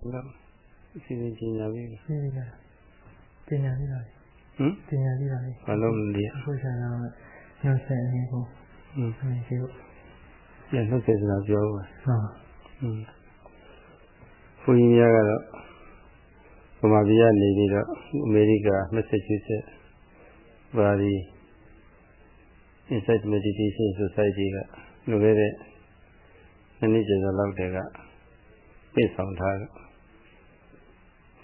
လို့အစီအစဉ်ကြီးညာပြီရှိပြီလားပညာပြီးတာဟမ်ပညာပြီးတာလေဘာလို့လဲအခုဆရာကညောဆက်အနေကိုဟမ်အမေရှိဖို့ပြန်နှုတ်ဆက်စရာပြောပါဟုတ်ဟမ်ဘုန်းကြီးများကတော့ဗမာပြည်ကနေပြီးတော့အမေရိကမက်ဆာချူးဆက်ဘာဒီ Insight Meditation Society ကလူခဲ့တဲ့နှစ်နှစ်ကျော်လောက်တည်းကပြည့်ဆောင်ထားတော့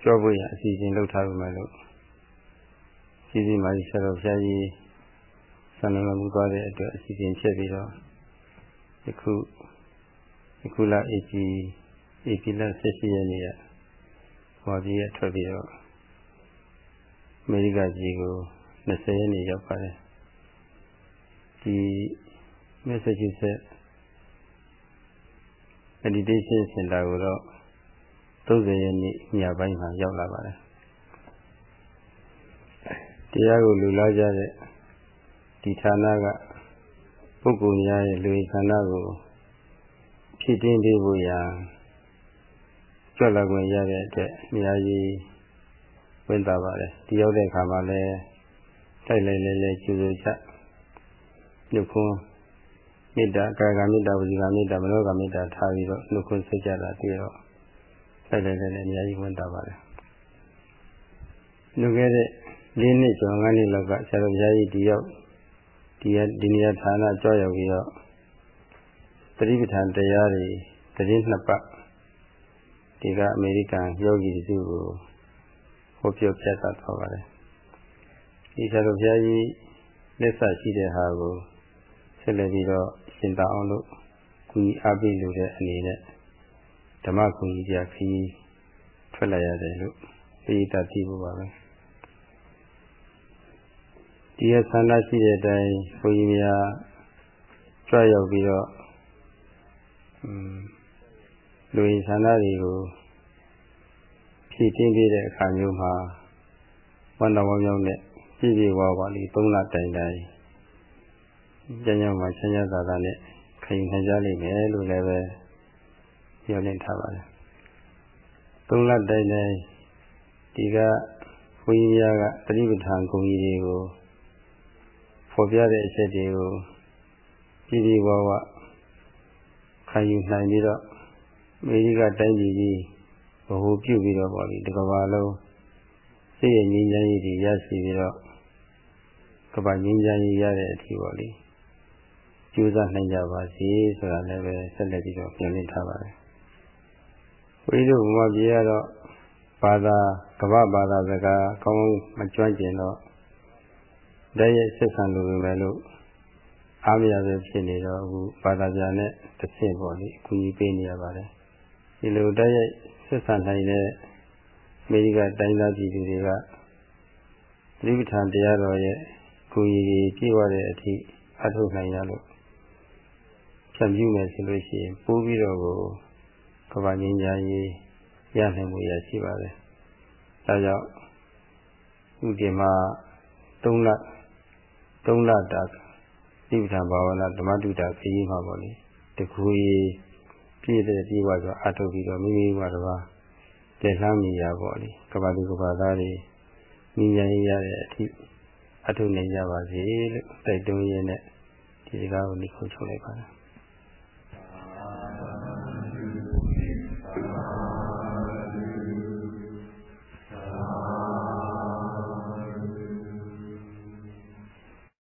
ကြောဖို့ရအစီအစဉ်လုပ်ထားပြီမလို့စီစီမာကြီးဆရာတော်ဘုရားကြီးဆန္ဒမမှုသွားတဲ့အတွက်အစီအစဉ်ချက်ပြီးတော့ယခုယခုလ AP AP လ18ရက်နေ့ကဟောပြီးရထွက်ပြီးတော့အမေရိကကြီးကို20ရက်နေ့ရောက်ပါတယ်ဒီ Massachusetts Meditation Center ကိုတော့ 30ရက်နေ့ညပိုင်းမှာရောက်လာပါတယ်တရားကိုလူလာကြတဲ့ဒီဌာနကပုဂ္ဂိုလ်များရဲ့လူဌာနကိုဖြစ်တင်းပေးဖို့ရာကြွလာခွင့်ရတဲ့အတွက်အများကြီးဝင်တာပါတယ်ဒီရောက်တဲ့အခါမှာလည်းတိုက်လိုက်လဲလဲကျူကျချညခွန်းမေတ္တာကာယကမေတ္တာဝစီကမေတ္တာမနောကမေတ္တာထားပြီးတော့နှုတ်ခွန်းဆက်ကြတာတွေ့တော့ တိုက်လိုက်လဲလဲအများကြီးဝင်တာပါတယ်လူခဲ့တဲ့၄နှစ်ကျော်၅နှစ်လောက်ကဆရာတော်ဘုရားကြီးဒီရောက်ဒီဒီနေရာဌာနကြောက်ရောက်ပြီးတော့သတိပဋ္ဌာန်တရားတွေတည်င်းနှစ်ပတ်ဒီကအမေရိကန်ယောဂီစုကိုဟောပြောပြသသွားပါတယ်ဒီဆရာတော်ဘုရားကြီးလက်ဆက်ရှိတဲ့ဟာကိုဆက်လက်ပြီးတော့ရှင်းတအောင်လို့ကူညီအားပေးလို့တဲ့အနေနဲ့ ဓမ္မကူညီပြခီးထွက်လာရတယ်လို့ပြေးတတ်ကြည့်ဖို့ပါပဲဒီရဆန္ဒရှိတဲ့အတိုင်းဘုန်းကြီးများကြွရောက်ပြီးတော့อืมလူရင်းဆန္ဒတွေကိုဖြည့်တင်းပေးတဲ့အခါမျိုးမှာဝန်တော်ဝမြောင်းနဲ့ပြည့်ပြည့်ဝဝလေး၃လတိုင်တိုင်ကျမ်းကျမ်းမှာဆင်းရဲသာသာနဲ့ခံယူနိုင်ကြလိမ့်မယ်လို့လည်းပဲ ပြောနေထားပါတယ်၃လတိုင်တိုင်ဒီကဘုန်းကြီးများကတတိပဋ္ဌာန်ဂုဏ်ကြီးတွေကိုဖော်ပြတဲ့အချက်တွေကိုပြည့်ပြည့်ဝဝခံယူနိုင်ပြီးတော့အမေရိကတိုင်းပြည်ကြီးဘ ਹੁ ပြုပြီးတော့ပေါ့လေဒီကမ္ဘာလုံးစိတ်ရဲ့ငြိမ်းချမ်းရေးတွေရရှိပြီးတော့ကမ္ဘာငြိမ်းချမ်းရေးရတဲ့အထိပေါ့လေကြိုးစားနိုင်ကြပါစေဆိုတာလည်းပဲဆက်လက်ပြီးတော့ပြင်လင်းထားပါတယ်။ ဝိသုဘုမပြေရတော့ဘာသာကမ္ဘာဘာသာစကားကောင်းကောင်းမကျွမ်းကျင်တော့တည်းရဲ့ဆက်ဆံလိုပဲလို့အားမရပဲဖြစ်နေတော့အခုဘာသာပြန်နဲ့တစ်ဆင့်ပေါ့လေအကူအညီပေးနေရပါတယ်ဒီလိုတည်းရဲ့ဆက်ဆံနိုင်တဲ့အမေရိကတိုင်းသားပြည်သူတွေကသတိပဋ္ဌာန်တရားတော်ရဲ့ကူညီကြီးပြည့်ဝတဲ့အထိအထုတ်နိုင်ရလို့ဖြန့်ပြူမယ်ဆိုလို့ရှိရင်ပိုးပြီးတော့ကို ကဘာငင်းကြရေးရနိုင်မှုရရှိပါတယ်ဒါကြောင့်ဥဒီမှာ3လ3လတာသတိပဋ္ဌာန်ဘာဝနာဓမ္မတုတာခရီးမှာပေါ့လေတကူကြီးပြည့်တဲ့ပြေဝဆိုအထုတ်ပြီးတော့မိမိဘာတော်လက်လှမ်းမိရပေါ့လေကဘာသူကဘာသားတွေမိညာရရတဲ့အထိအထုတ်နိုင်ကြပါစေလို့တိုက်တွန်းရင်းနဲ့ဒီစကားကိုနှိခုချုပ်လိုက်ပါတယ်